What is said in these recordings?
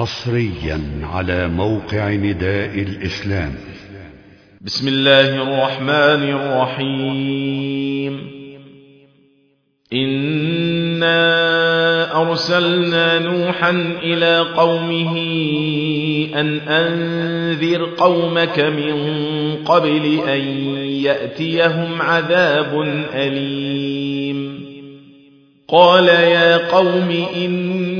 حصريا على موقع نداء الإسلام. بسم الله الرحمن الرحيم. إنا أرسلنا نوحا إلى قومه أن أنذر قومك من قبل أن يأتيهم عذاب أليم. قال يا قوم إني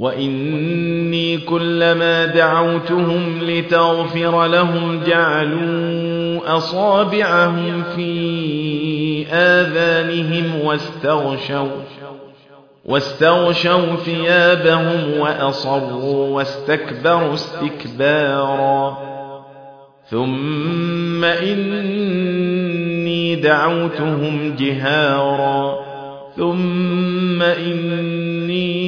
وإني كلما دعوتهم لتغفر لهم جعلوا أصابعهم في آذانهم واستغشوا واستغشوا ثيابهم وأصروا واستكبروا استكبارا. ثم إني دعوتهم جهارا. ثم إني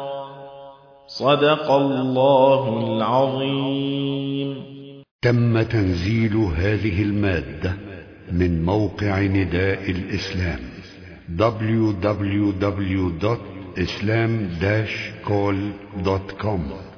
صدق الله العظيم. تم تنزيل هذه المادة من موقع نداء الإسلام www.islam-call.com